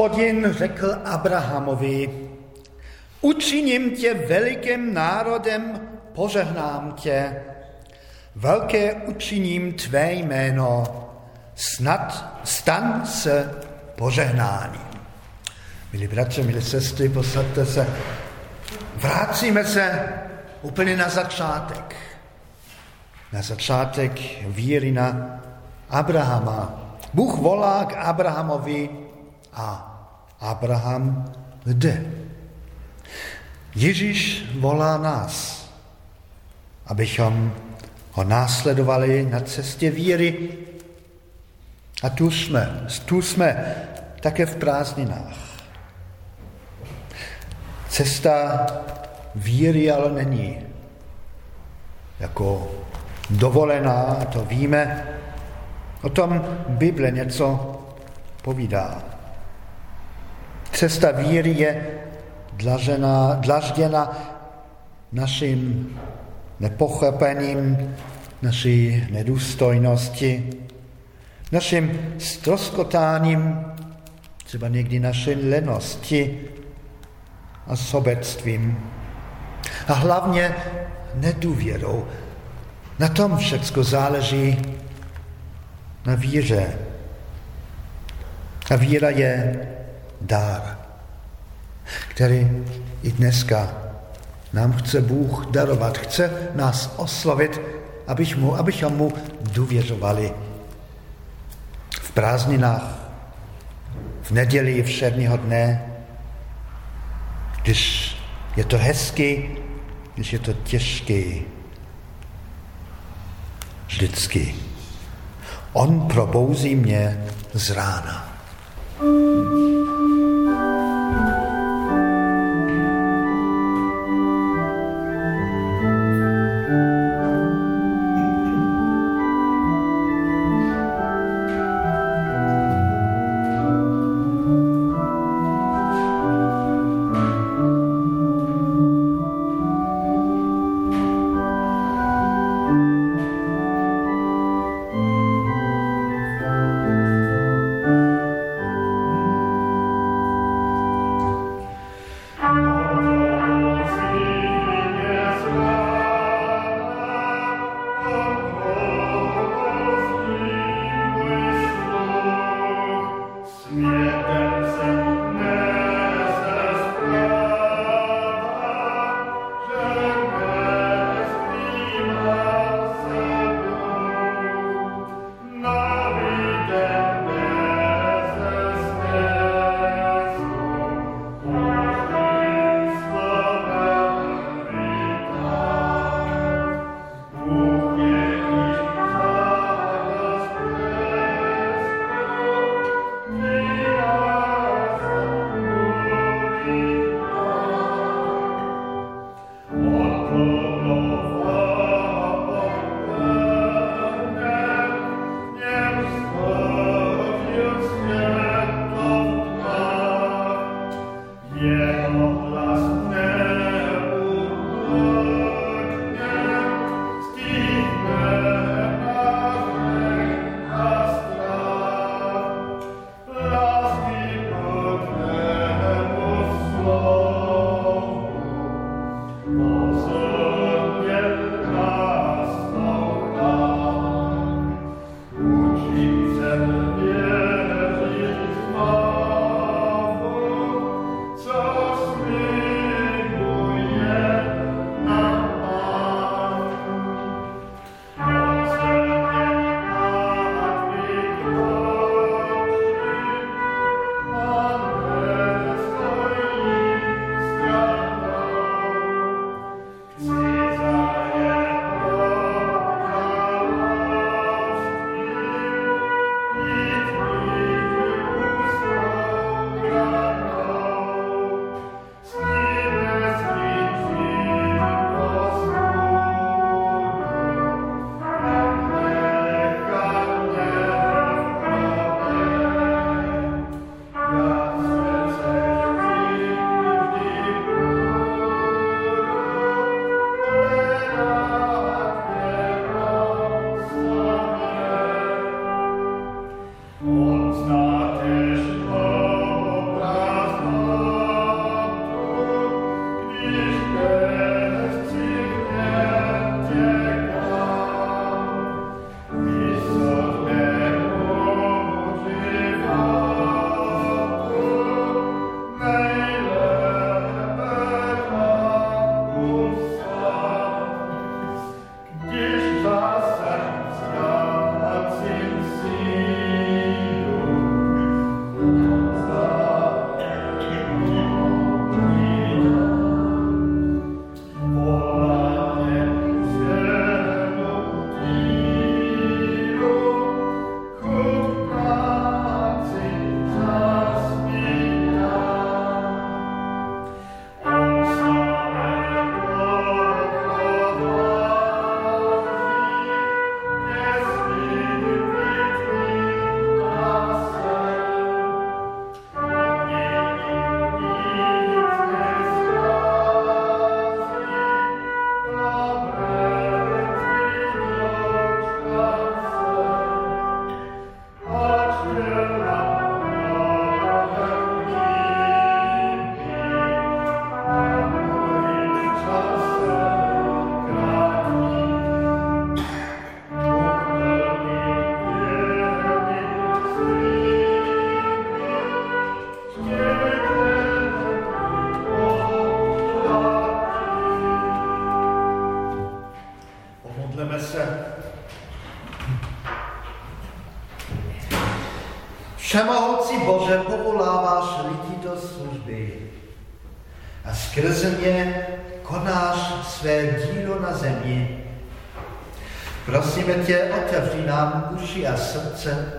Hospodin řekl Abrahamovi, učiním tě velikým národem, požehnám tě, velké učiním tvé jméno, snad stan se požehnáním. Milí bratře, milí sestry, posadte se. Vrátíme se úplně na začátek. Na začátek víry na Abrahama. Bůh volá k Abrahamovi a Abraham jde. Ježíš volá nás, abychom ho následovali na cestě víry. A tu jsme, tu jsme také v prázdninách. Cesta víry ale není jako dovolená, to víme. O tom Bible něco povídá. Cesta víry je dlažena, dlažděna naším nepochopením, naší nedůstojnosti, naším stroskotáním, třeba někdy naší lenosti a sobectvím. A hlavně nedůvěrou. Na tom všechno záleží na víře. A víra je dár, který i dneska nám chce Bůh darovat, chce nás oslovit, abych mu, abychom mu důvěřovali. V prázdninách, v neděli všedního dne, když je to hezky, když je to těžký. Vždycky. On probouzí mě z rána. うん Všemohoucí Bože, povoláváš lidi do služby a skrze mě konáš své dílo na zemi. Prosíme tě, otevři nám uši a srdce,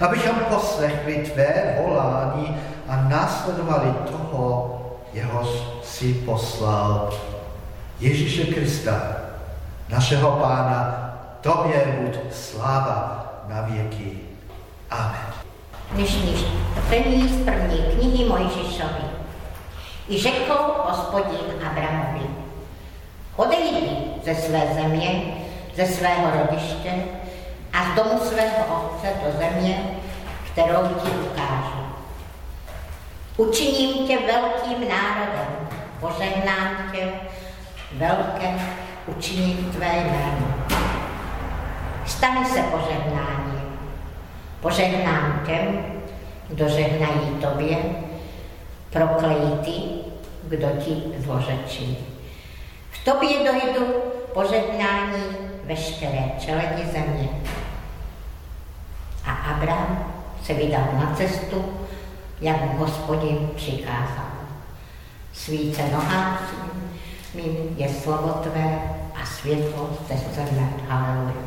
abychom poslechli tvé volání a následovali toho, jehož si poslal. Ježíše Krista, našeho Pána, tobě buď sláva na věky. Dnešní čtení z první knihy Mojžišovi. I řekl hospodin Abramovi, odejdi ze své země, ze svého rodiště a z domu svého otce do země, kterou ti ukážu. Učiním tě velkým národem, požehnám tě, velké učiním tvé jméno. Stane se požehnání Požehnám těm, kdo žehnají tobě, proklejí ty, kdo ti zlořečí. V tobě dojdu požehnání veškeré čeledi země. A Abraham se vydal na cestu, jak mu hospodin přikázal. Svíce nohám mým je slovo tvé a světlo ze srdce Haleluja.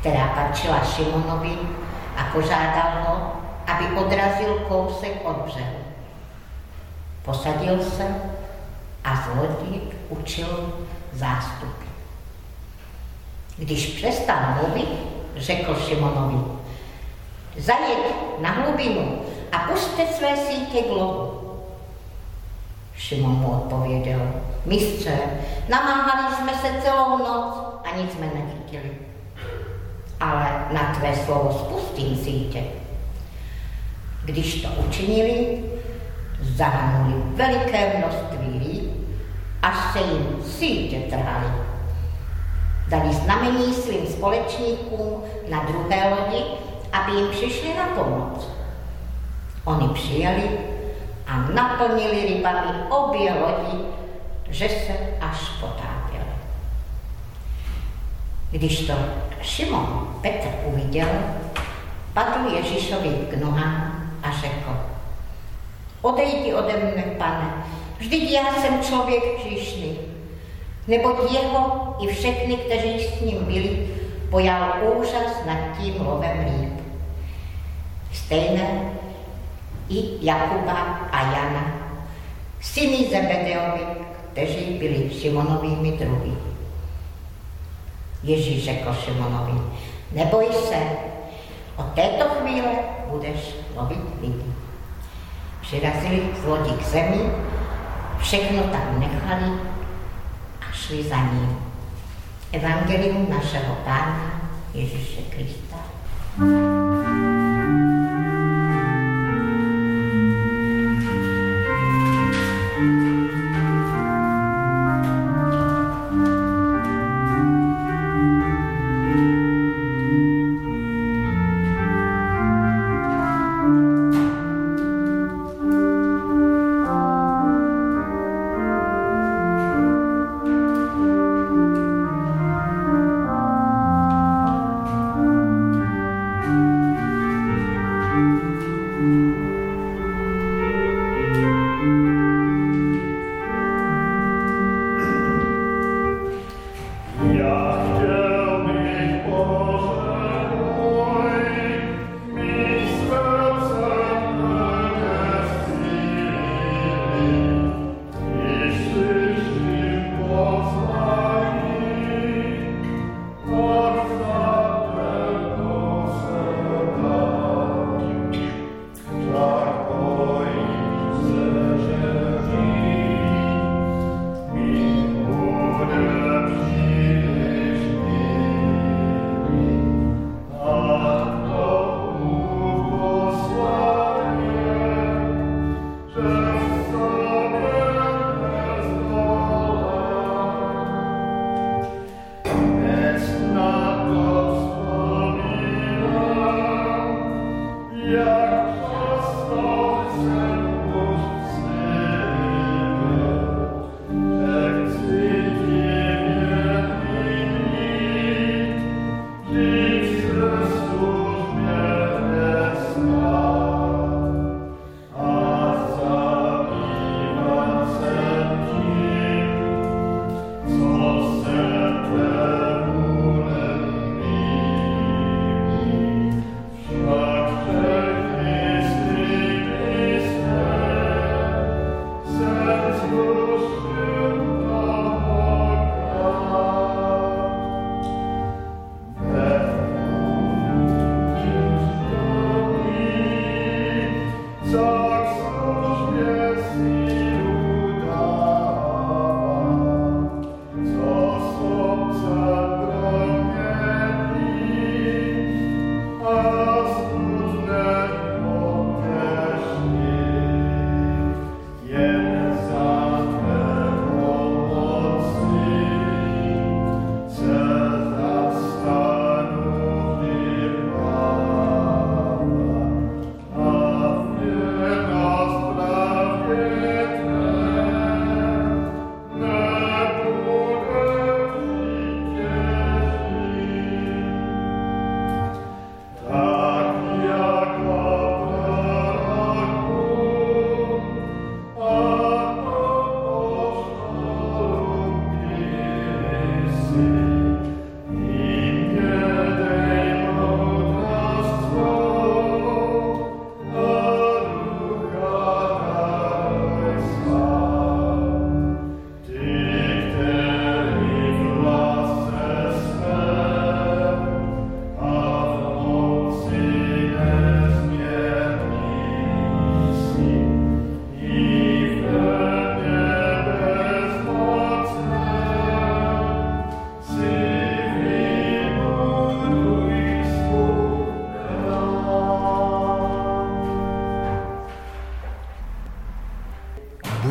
která patřila Šimonovi a požádal ho, aby odrazil kousek od břehu. Posadil se a z učil zástupy. Když přestal mluvit, řekl Šimonovi, zajeď na hlubinu a puste své sítě k lovu. Šimon mu odpověděl, mistře, namáhali jsme se celou noc a nic jsme nechytili. Ale na tvé slovo spustím sítě. Když to učinili, zahrnuli veliké množství líp, až se jim sítě trhali. Dali znamení svým společníkům na druhé lodi, aby jim přišli na pomoc. Oni přijeli a naplnili rybami obě lodi, že se až potápěli. Když to Šimon Petr uviděl, padl Ježíšovi k nohám a řekl, odejdi ode mne, pane, vždyť já jsem člověk hříšný, neboť jeho i všechny, kteří s ním byli, pojal úžas nad tím lovem líp. Stejné i Jakuba a Jana, syny Zebedeovi, kteří byli Šimonovými druhy. Ježíš řekl Šimonovi, neboj se, od této chvíle budeš lovit lidi. Přirazili z lodi k zemi, všechno tam nechali a šli za ním. Evangelium našeho Pána Ježíše Krista. you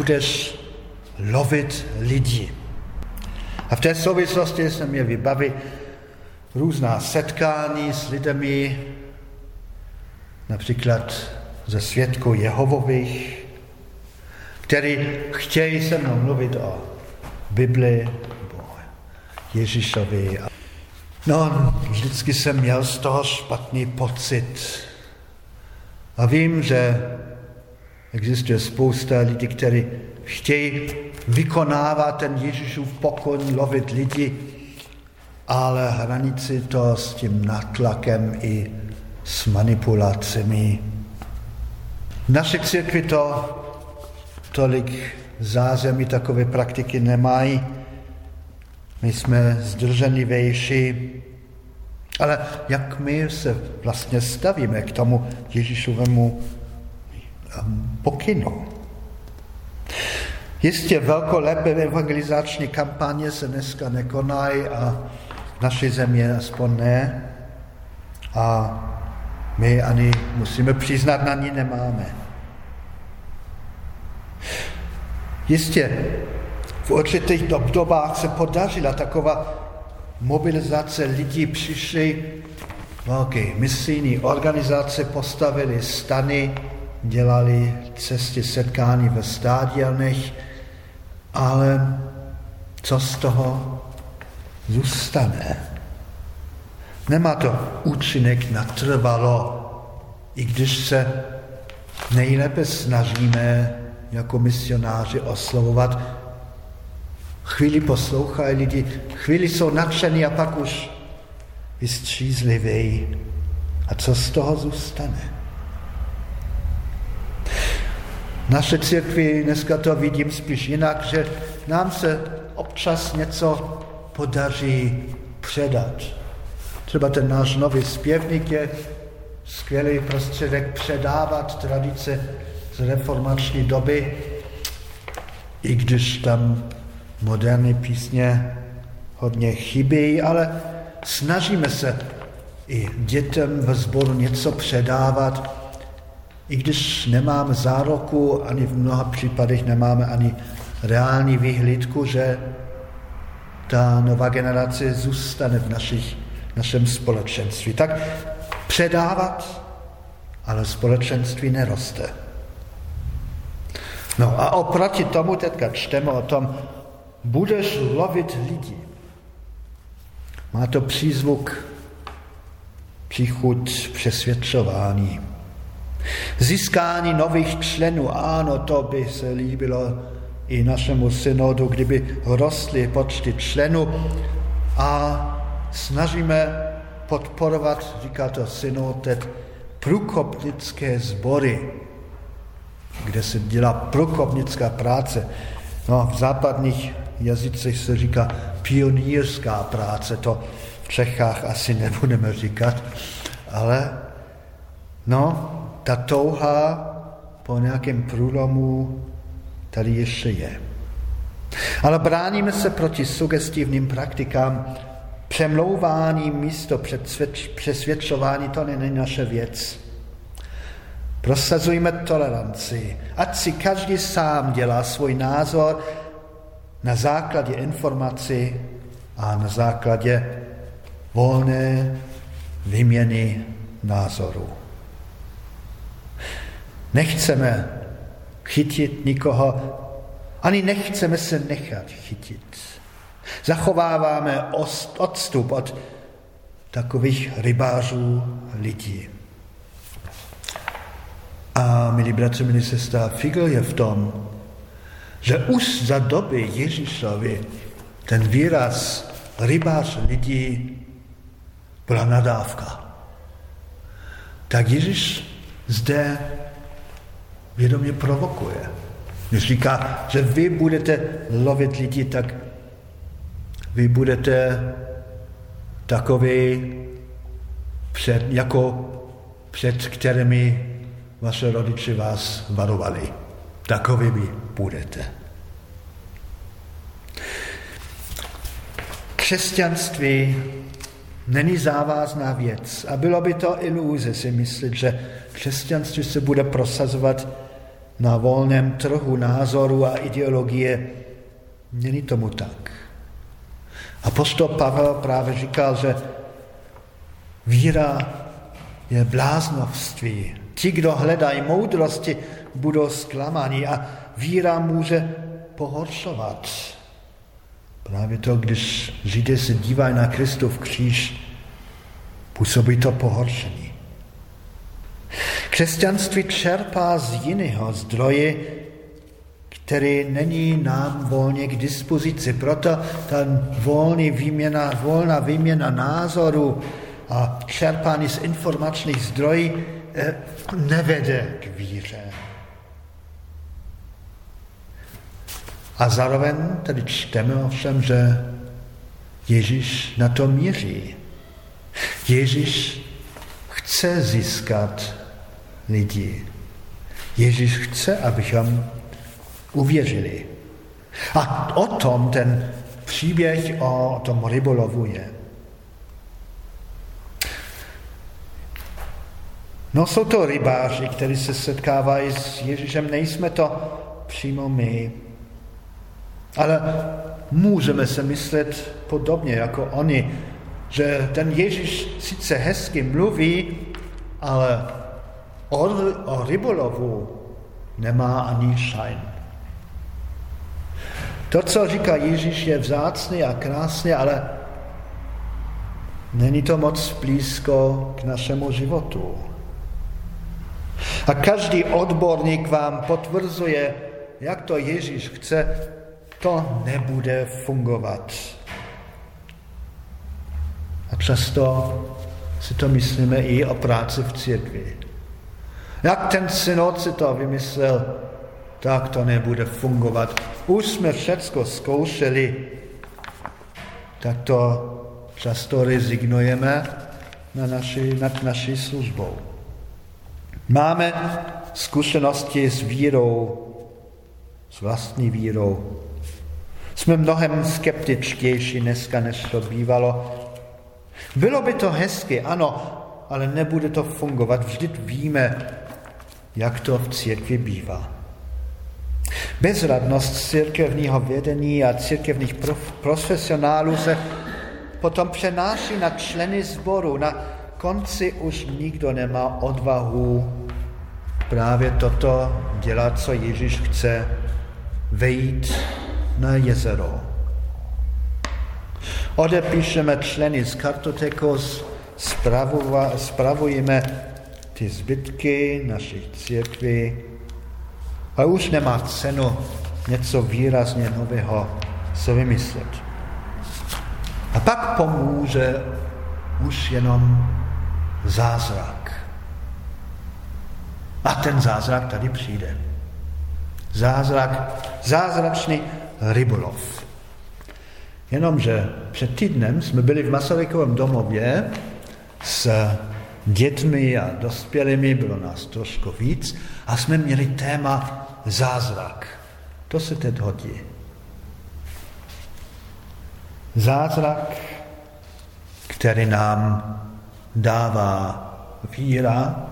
budeš lovit lidi. A v té souvislosti se mě vybaví různá setkání s lidmi, například ze svědků Jehovových, který chtějí se mnou mluvit o Bibli nebo Ježíšovi. No, vždycky jsem měl z toho špatný pocit. A vím, že existuje spousta lidí, kteří chtějí vykonávat ten Ježíšův pokon, lovit lidi, ale hranici to s tím natlakem i s manipulacemi. V naší církvi to tolik zázemí takové praktiky nemají. My jsme zdrženlivější, ale jak my se vlastně stavíme k tomu Ježíšovému pokynu? Jistě velkolepé evangelizační kampaně se dneska nekonají a v naší země aspoň ne. A my ani musíme přiznat, na ní nemáme. Jistě, v určitých dobách se podařila taková mobilizace lidí, přišli velké misijní organizace, postavili stany, dělali cesty setkání ve stádionech, ale co z toho zůstane? Nemá to účinek natrvalo, i když se nejlépe snažíme jako misionáři oslovovat. Chvíli poslouchají lidi, chvíli jsou nadšení a pak už vystřízlivějí. A co z toho zůstane? Naše církvi dneska to vidím spíš jinak, že nám se občas něco podaří předat. Třeba ten náš nový zpěvník je skvělý prostředek předávat tradice z reformační doby, i když tam moderní písně hodně chybí, ale snažíme se i dětem ve sboru něco předávat, i když nemáme zároku, ani v mnoha případech nemáme ani reální vyhlídku, že ta nová generace zůstane v našich, našem společenství. Tak předávat, ale společenství neroste. No a oproti tomu teďka čteme o tom, budeš lovit lidi. Má to přízvuk, příchod přesvědčování. Získání nových členů, ano, to by se líbilo i našemu synodu, kdyby rostly počty členů a snažíme podporovat, říká to synod, průkopnické sbory, kde se dělá průkopnická práce. No, v západních jazycích se říká pionýrská práce, to v Čechách asi nebudeme říkat, ale no, ta touha po nějakém průlomu tady ještě je. Ale bráníme se proti sugestivním praktikám, přemlouvání místo přesvědčování, to není naše věc. Prosazujme toleranci, ať si každý sám dělá svůj názor na základě informací a na základě volné výměny názorů. Nechceme chytit nikoho, ani nechceme se nechat chytit. Zachováváme odstup od takových rybářů lidí. A milí bratři, milí sestra, figl je v tom, že už za doby Ježíšovi ten výraz rybář lidí byla nadávka. Tak Ježíš zde vědomě provokuje. Když říká, že vy budete lovit lidi, tak vy budete takový, před, jako před kterými vaše rodiče vás varovali. Takový vy budete. Křesťanství není závazná věc a bylo by to iluze si myslet, že křesťanství se bude prosazovat na volném trhu názoru a ideologie. Není tomu tak. A postol Pavel právě říkal, že víra je bláznovství. Ti, kdo hledají moudrosti, budou zklamaní a víra může pohoršovat. Právě to, když Židé se dívají na Kristův kříž, působí to pohoršení. Křesťanství čerpá z jiného zdroje, který není nám volně k dispozici. Proto ta volný výměna, volná výměna názoru a čerpání z informačních zdrojů eh, nevede k víře. A zároveň tady čteme ovšem, že Ježíš na to míří. Ježíš chce získat lidi. Ježíš chce, abychom uvěřili. A o tom ten příběh o tom rybolovu je. No jsou to rybáři, kteří se setkávají s Ježíšem, nejsme to přímo my. Ale můžeme se myslet podobně jako oni, že ten Ježíš sice hezky mluví, ale o, o rybolovu nemá ani šajn. To, co říká Ježíš, je vzácné a krásné, ale není to moc blízko k našemu životu. A každý odborník vám potvrzuje, jak to Ježíš chce, to nebude fungovat. A často si to myslíme i o práci v církvi. Jak ten synod si to vymyslel, tak to nebude fungovat. Už jsme všecko zkoušeli, tak to často rezignujeme na naši, nad naší službou. Máme zkušenosti s vírou, s vlastní vírou. Jsme mnohem skeptičtější dneska, než to bývalo. Bylo by to hezky, ano, ale nebude to fungovat. Vždyť víme, jak to v církvi bývá. Bezradnost církevního vědení a církevních profesionálů se potom přenáší na členy sboru. Na konci už nikdo nemá odvahu právě toto dělat, co Ježíš chce, vejít na jezero. Odepíšeme členy z kartoteku, spravujeme ty zbytky našich církví a už nemá cenu něco výrazně nového se vymyslet. A pak pomůže už jenom zázrak. A ten zázrak tady přijde. Zázrak, zázračný rybolov. Jenomže před týdnem jsme byli v Masarykovém domově s dětmi a dospělými, bylo nás trošku víc, a jsme měli téma zázrak. To se teď hodí. Zázrak, který nám dává víra,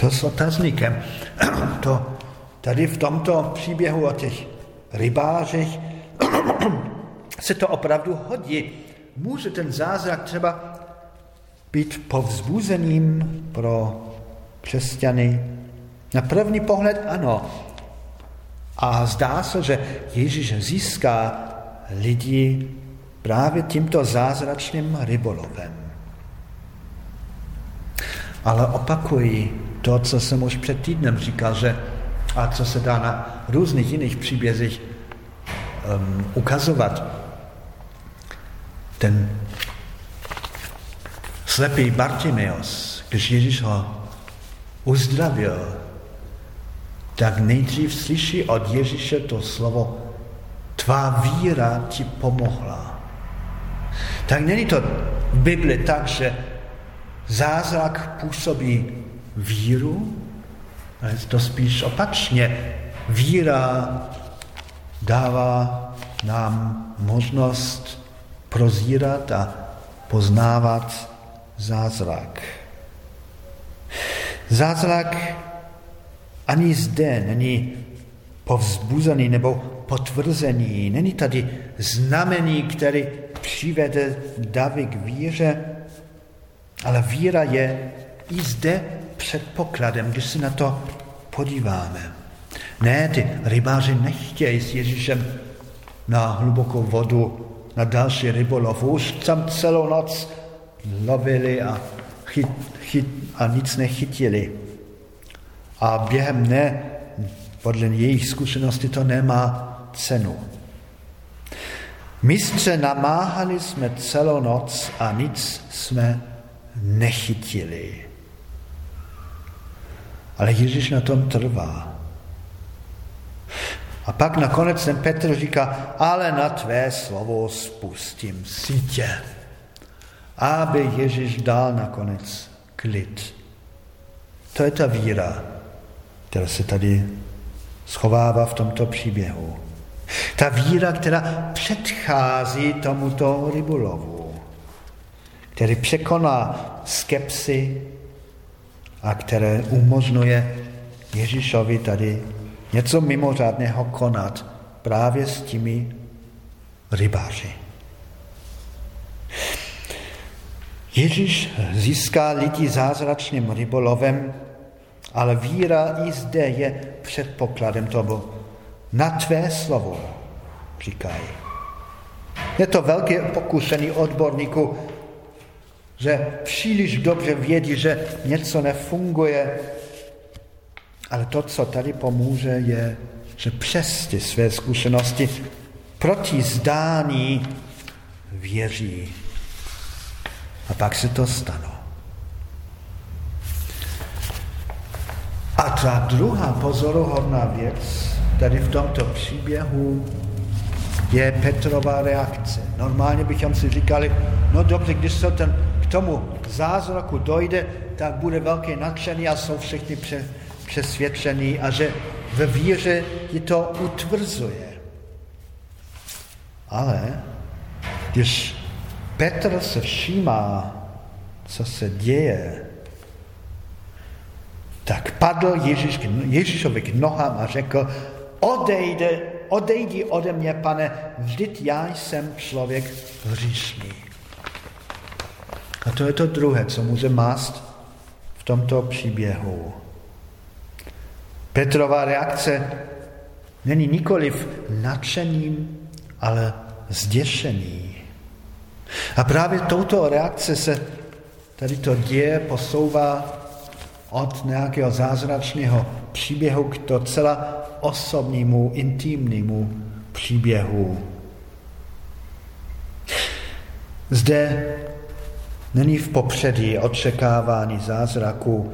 to s otazníkem. To tady v tomto příběhu o těch rybářích se to opravdu hodí. Může ten zázrak třeba být povzbuzením pro křesťany? Na první pohled ano. A zdá se, že Ježíš získá lidi právě tímto zázračným rybolovem. Ale opakuji to, co jsem už před týdnem říkal, že a co se dá na různých jiných příbězích um, ukazovat. Ten slepý Bartimeus, když Ježíš ho uzdravil, tak nejdřív slyší od Ježíše to slovo tvá víra ti pomohla. Tak není to v Bibli tak, že zázrak působí víru, ale to spíš opačně. Víra dává nám možnost prozírat a poznávat zázrak. Zázrak Ani zde není povzbuzený nebo potvrzený. Není tady znamení, který přivede davy k víře, ale víra je i zde předpokladem, když se na to podíváme. Ne, ty rybáři nechtějí s Ježíšem na hlubokou vodu, na další rybolov. Už tam celou noc lovili a, chyt, chyt, a nic nechytili. A během dne, podle jejich zkušenosti, to nemá cenu. Mistře, namáhali jsme celou noc a nic jsme nechytili. Ale Ježíš na tom trvá. A pak nakonec ten Petr říká, ale na tvé slovo spustím sítě. Aby Ježíš dal nakonec klid. To je ta víra, která se tady schovává v tomto příběhu. Ta víra, která předchází tomuto rybolovu, který překoná skepsy a které umožňuje Ježíšovi tady něco mimořádného konat právě s těmi rybáři. Ježíš získá lidi zázračným rybolovem, ale víra i zde je předpokladem toho. Na tvé slovo, říkají. Je to velký pokušený odborníku, že příliš dobře vědí, že něco nefunguje, ale to, co tady pomůže, je, že přes ty své zkušenosti proti zdání věří. A pak se to stane. A ta druhá pozoruhodná věc tady v tomto příběhu je Petrova reakce. Normálně bychom si říkali, no dobře, když se ten, k tomu zázraku dojde, tak bude velký nadšený a jsou všichni pře, přesvědčený a že ve víře ji to utvrzuje. Ale když Petr se všímá, co se děje, tak padl Ježíš, Ježíšovi k nohám a řekl, odejde, odejdi ode mě, pane, vždyť já jsem člověk hříšný. A to je to druhé, co může mást v tomto příběhu. Petrova reakce není nikoliv nadšením, ale zděšený. A právě touto reakce se tady to děje posouvá od nějakého zázračného příběhu k docela osobnímu, intimnímu příběhu. Zde není v popředí očekávání zázraku,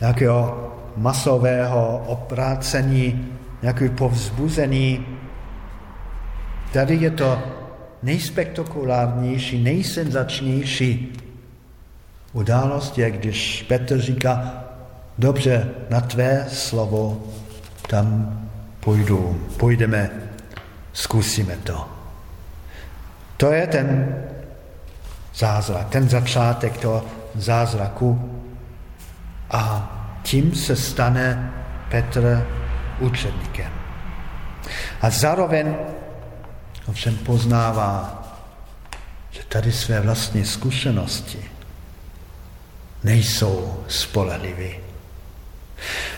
nějakého masového oprácení, nějaký povzbuzení. Tady je to nejspektakulárnější, nejsenzačnější událost je, když Petr říká, dobře, na tvé slovo tam půjdu, půjdeme, zkusíme to. To je ten zázrak, ten začátek toho zázraku a tím se stane Petr učedníkem. A zároveň ovšem poznává, že tady své vlastní zkušenosti nejsou spolehlivé.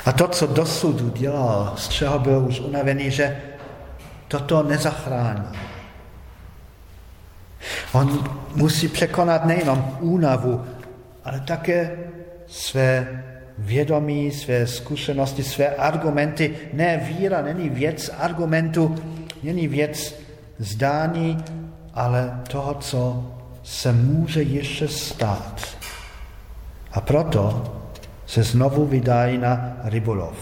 A to, co dosud udělal, z čeho byl už unavený, že toto nezachrání. On musí překonat nejenom únavu, ale také své vědomí, své zkušenosti, své argumenty. Ne, víra není věc argumentu, není věc zdání, ale toho, co se může ještě stát. A proto se znovu vydají na rybolov.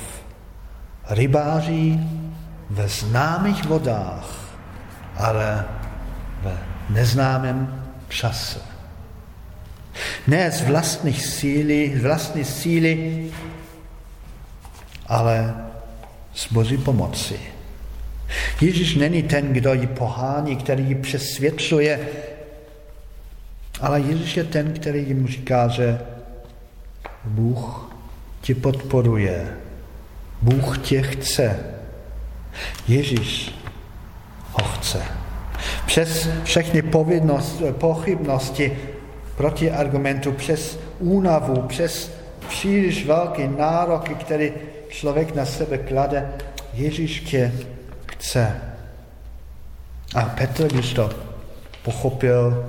Rybáří ve známých vodách, ale ve neznámém čase. Ne z vlastních síly, vlastní síly, ale z Boží pomoci. Ježíš není ten, kdo ji pohání, který ji přesvědčuje, ale Ježíš je ten, který jim říká, že Bůh ti podporuje Bůh tě chce. Ježíš ho chce. Přes všechny pochybnosti proti argumentu, přes únavu, přes příliš velké nároky, které člověk na sebe klade, Ježíš tě chce. A Petr, když to pochopil,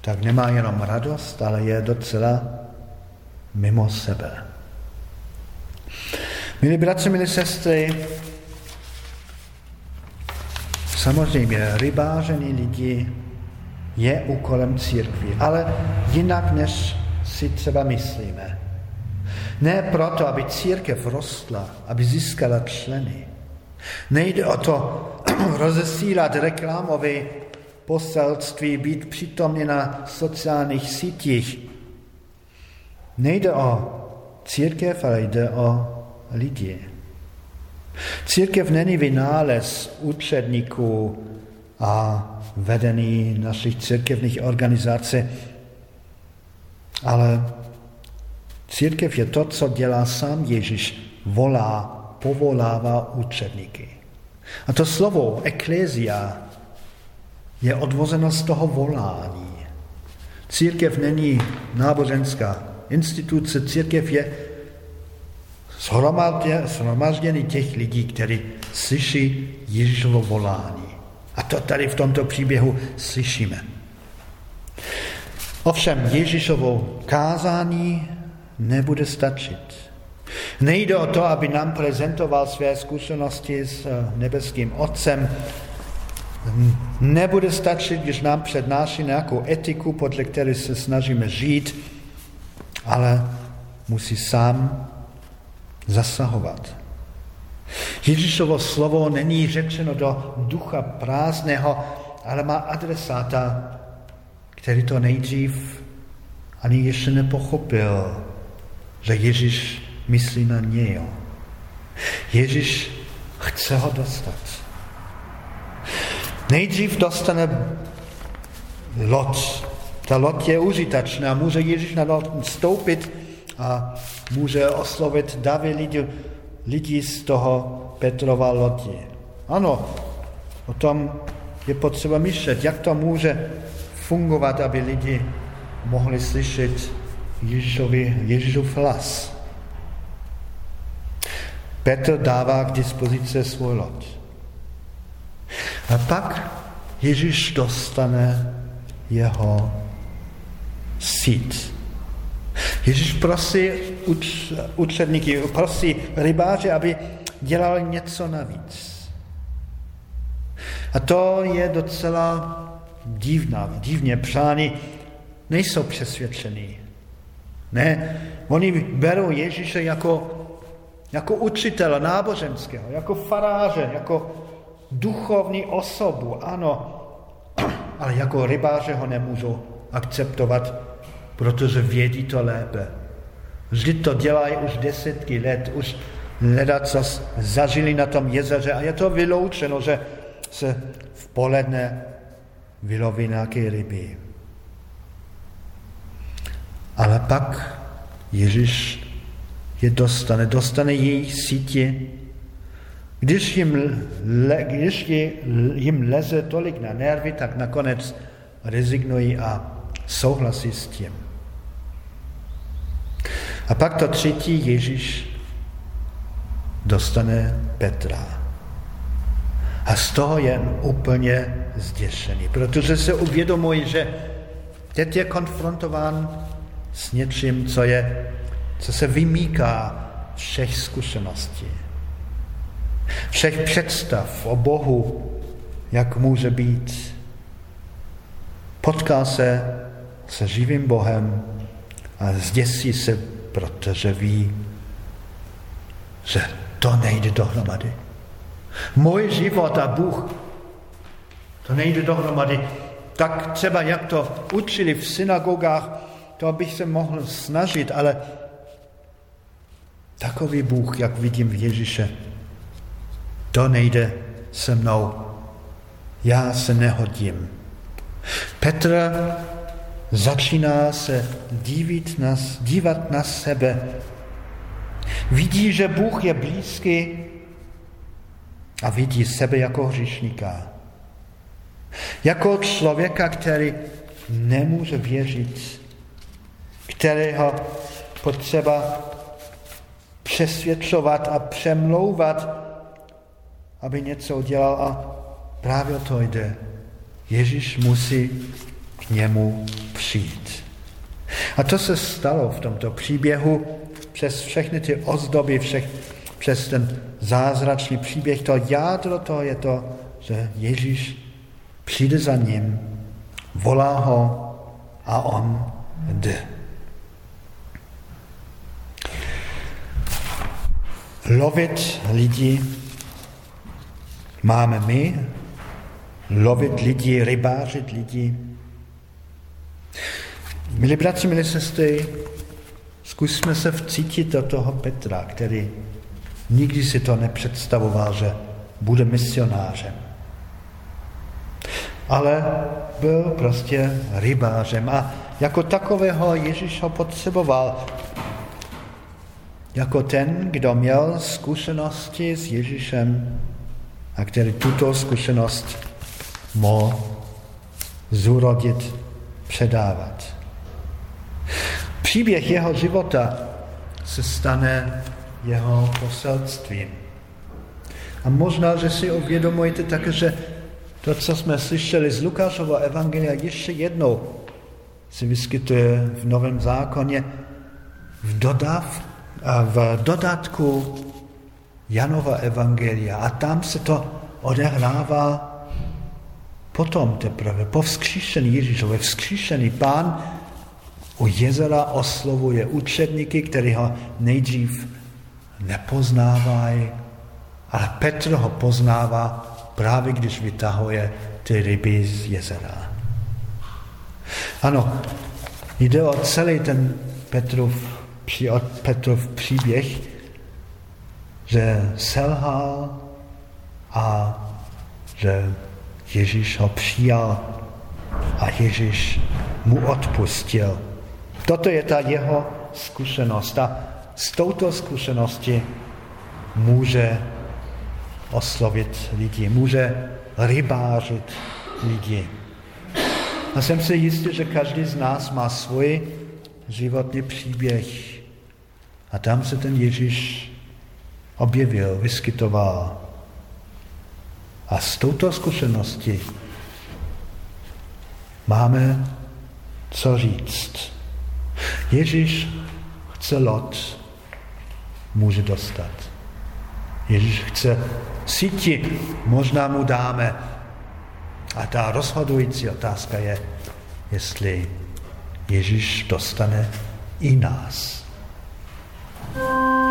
tak nemá jenom radost, ale je docela mimo sebe. Milí bratři, milí sestry, samozřejmě rybáření lidi je úkolem církví, ale jinak, než si třeba myslíme. Ne proto, aby církev rostla, aby získala členy. Nejde o to rozesílat reklamové poselství, být přítomně na sociálních sítích. Nejde o církev, ale jde o lidi. Církev není vynález učedníků a vedení našich církevních organizací, ale církev je to, co dělá sám Ježíš, volá, povolává učedníky. A to slovo eklézia je odvozeno z toho volání. Církev není náboženská instituce, církev je shromáždění těch lidí, kteří slyší Ježíšovo volání. A to tady v tomto příběhu slyšíme. Ovšem Ježíšovo kázání nebude stačit. Nejde o to, aby nám prezentoval své zkušenosti s eh, nebeským Otcem. Nebude stačit, když nám přednáší nějakou etiku, podle které se snažíme žít, ale musí sám zasahovat. Ježíšovo slovo není řečeno do ducha prázdného, ale má adresáta, který to nejdřív ani ještě nepochopil, že Ježíš myslí na něj. Ježíš chce ho dostat. Nejdřív dostane loď. Ta loď je užitačná, může Ježíš na loď stoupit a může oslovit davy lidi, lidi z toho Petrova lodi. Ano, o tom je potřeba myšlet, jak to může fungovat, aby lidi mohli slyšet Ježíšovi, Ježíšův hlas. Petr dává k dispozici svůj loď. A pak Ježíš dostane jeho sít. Ježíš prosí uč, učedníky, prosí rybáře, aby dělali něco navíc. A to je docela divná, divně přání. Nejsou přesvědčení. Ne, oni berou Ježíše jako, jako učitele náboženského, jako faráře, jako duchovní osobu, ano, ale jako rybáře ho nemůžou akceptovat, protože vědí to lépe. Vždy to dělají už desítky let, už leda, co zažili na tom jezeře a je to vyloučeno, že se v poledne vyloví nějaké ryby. Ale pak Ježíš je dostane, dostane jejich sítě, když jim, le, když jim leze tolik na nervy, tak nakonec rezignují a souhlasí s tím. A pak to třetí Ježíš dostane Petra. A z toho je úplně zděšený, protože se uvědomuje, že teď je konfrontován s něčím, co, je, co se vymýká všech zkušeností, všech představ o Bohu, jak může být. Potká se se živým Bohem a zděsí se, protože ví, že to nejde dohromady. Můj život a Bůh, to nejde dohromady. Tak třeba jak to učili v synagogách, to bych se mohl snažit, ale takový Bůh, jak vidím v Ježíše, to nejde se mnou. Já se nehodím. Petr začíná se dívat na, dívat na sebe Vidí, že Bůh je blízký a vidí sebe jako hříšníka. Jako člověka, který nemůže věřit, kterého potřeba přesvědčovat a přemlouvat, aby něco udělal a právě o to jde. Ježíš musí k němu přijít. A to se stalo v tomto příběhu přes všechny ty ozdoby, všech, přes ten zázračný příběh. To jádro to je to, že Ježíš přijde za ním, volá ho a on jde. Lovit lidi máme my, lovit lidi, rybářit lidi. Milí bratři, milí sestry, zkusme se vcítit do toho Petra, který nikdy si to nepředstavoval, že bude misionářem. Ale byl prostě rybářem a jako takového Ježíš ho potřeboval. Jako ten, kdo měl zkušenosti s Ježíšem a který tuto zkušenost mohl zúrodit, předávat. Příběh jeho života se stane jeho poselstvím. A možná, že si uvědomujete také, že to, co jsme slyšeli z Lukášova evangelia, ještě jednou se vyskytuje v Novém zákoně v, dodav, v dodatku Janova evangelia. A tam se to odehrává potom teprve, po vzkříšení Ježíšové. Vzkříšený pán u jezera oslovuje učedníky, kteří ho nejdřív nepoznávají, ale Petr ho poznává právě když vytahuje ty ryby z jezera. Ano, jde o celý ten Petrův, Petrův příběh, že selhal a že Ježíš ho přijal a Ježíš mu odpustil. Toto je ta jeho zkušenost. A s touto zkušeností může oslovit lidi, může rybářit lidi. A jsem si jistý, že každý z nás má svůj životní příběh. A tam se ten Ježíš objevil, vyskytoval. A s touto zkušeností máme co říct. Ježíš chce lot, může dostat. Ježíš chce síti, možná mu dáme. A ta rozhodující otázka je, jestli Ježíš dostane i nás. Thank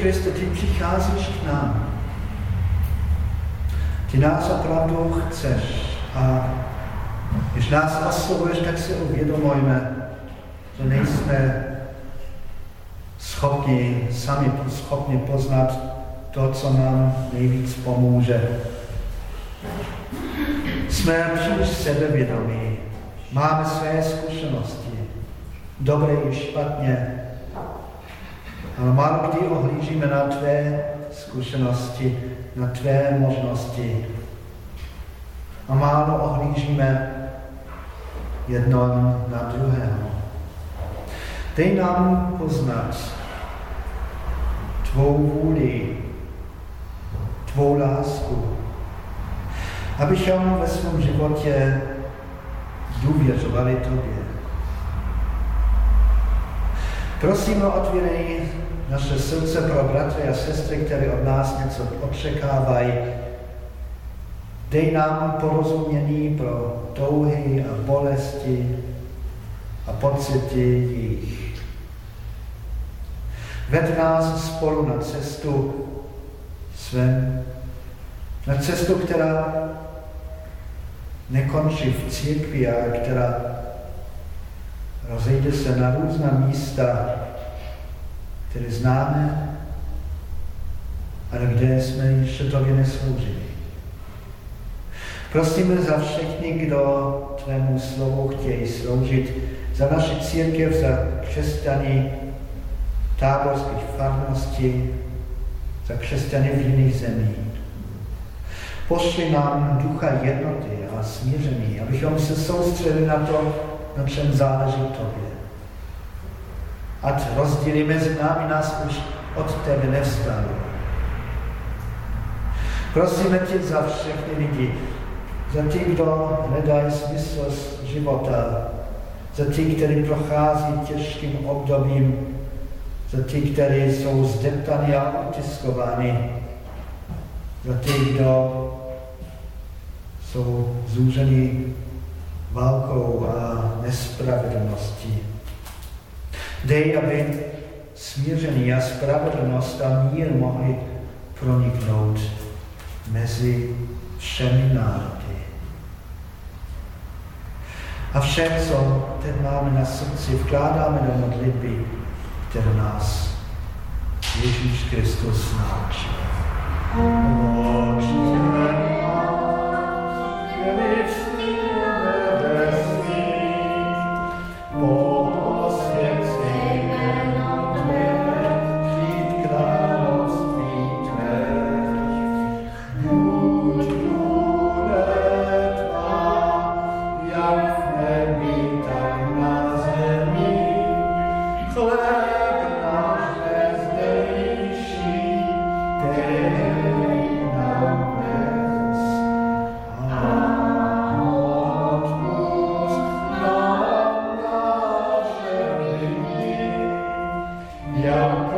Kriste, ty přicházíš k nám. Ty nás opravdu chceš a když nás oslovuješ, tak si uvědomujeme, že nejsme schopni, sami schopni poznat to, co nám nejvíc pomůže. Jsme příliš sebevědomí, máme své zkušenosti, dobré i špatně, ale málo kdy ohlížíme na tvé zkušenosti, na tvé možnosti. A málo ohlížíme jedno na druhého. Dej nám poznat tvou vůli, tvou lásku, abychom ve svém životě důvěřovali tobě. Prosím, otvírej naše srdce pro bratry a sestry, které od nás něco očekávají. Dej nám porozumění pro touhy a bolesti a pocity jich. Ved nás spolu na cestu svém, na cestu, která nekončí v církvi, ale která rozejde se na různá místa, které známe, ale kde jsme ještě tobě nesloužili. Prosíme za všechny, kdo tvému slovu chtějí sloužit, za naši církev, za křesťany táborských farností, za křesťany v jiných zemích. Pošli nám ducha jednoty a smíření, abychom se soustředili na to, na čem záleží tobě. Ať rozdíly mezi námi nás už od tebe nevstaly. Prosíme tě za všechny lidi, za ty, kdo hledají smysl života, za ty, kteří prochází těžkým obdobím, za ty, kteří jsou zdeptaní a utiskovány, za ty, kdo jsou zúženi válkou a nespravedlností. Dej, aby smíření a spravedlnost a mír mohli proniknout mezi všemi národy. A vše, co teď máme na srdci, vkládáme do modlitby, které nás Ježíš Kristus naučil. Oči, na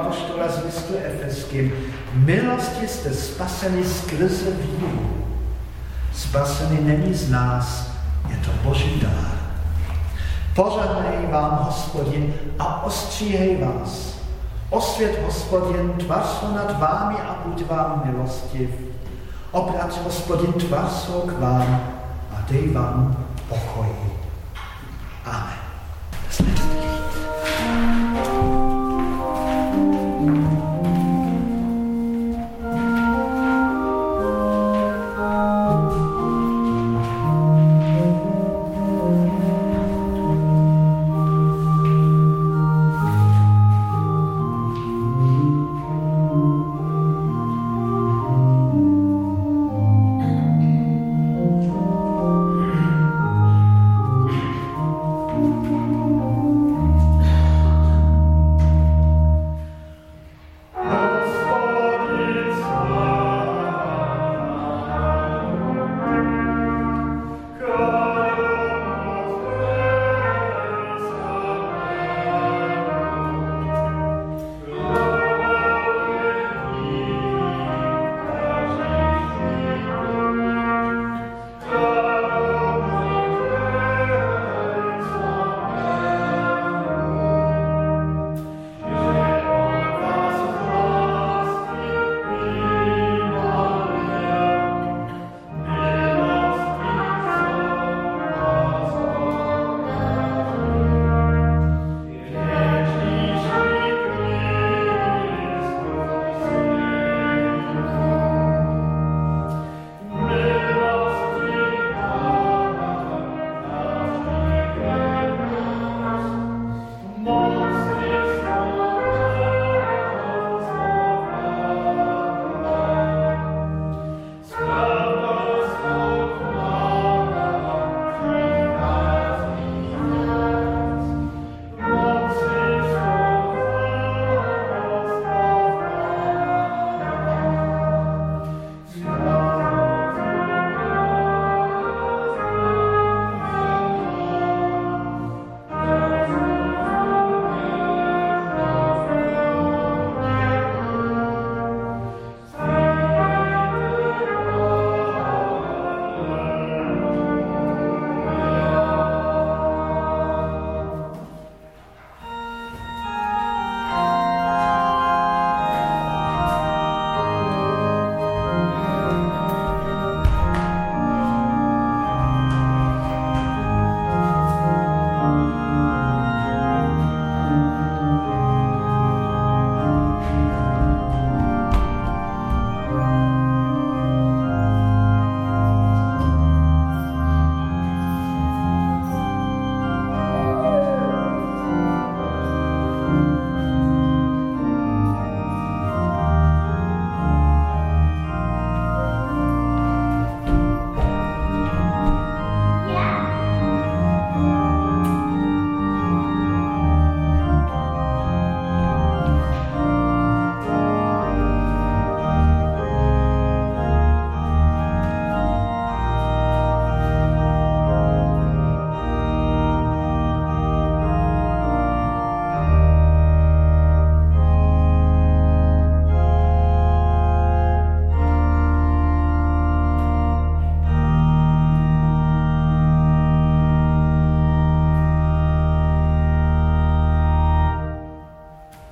apoštola z listu Efeským. Milosti jste spaseni skrze víru. Spasení není z nás, je to Boží dár. Pořadnej vám, hospodin, a ostříhej vás. Osvět, hospodin, tvář nad vámi a buď vám milostiv. Obrať, hospodin, tvář k vám a dej vám.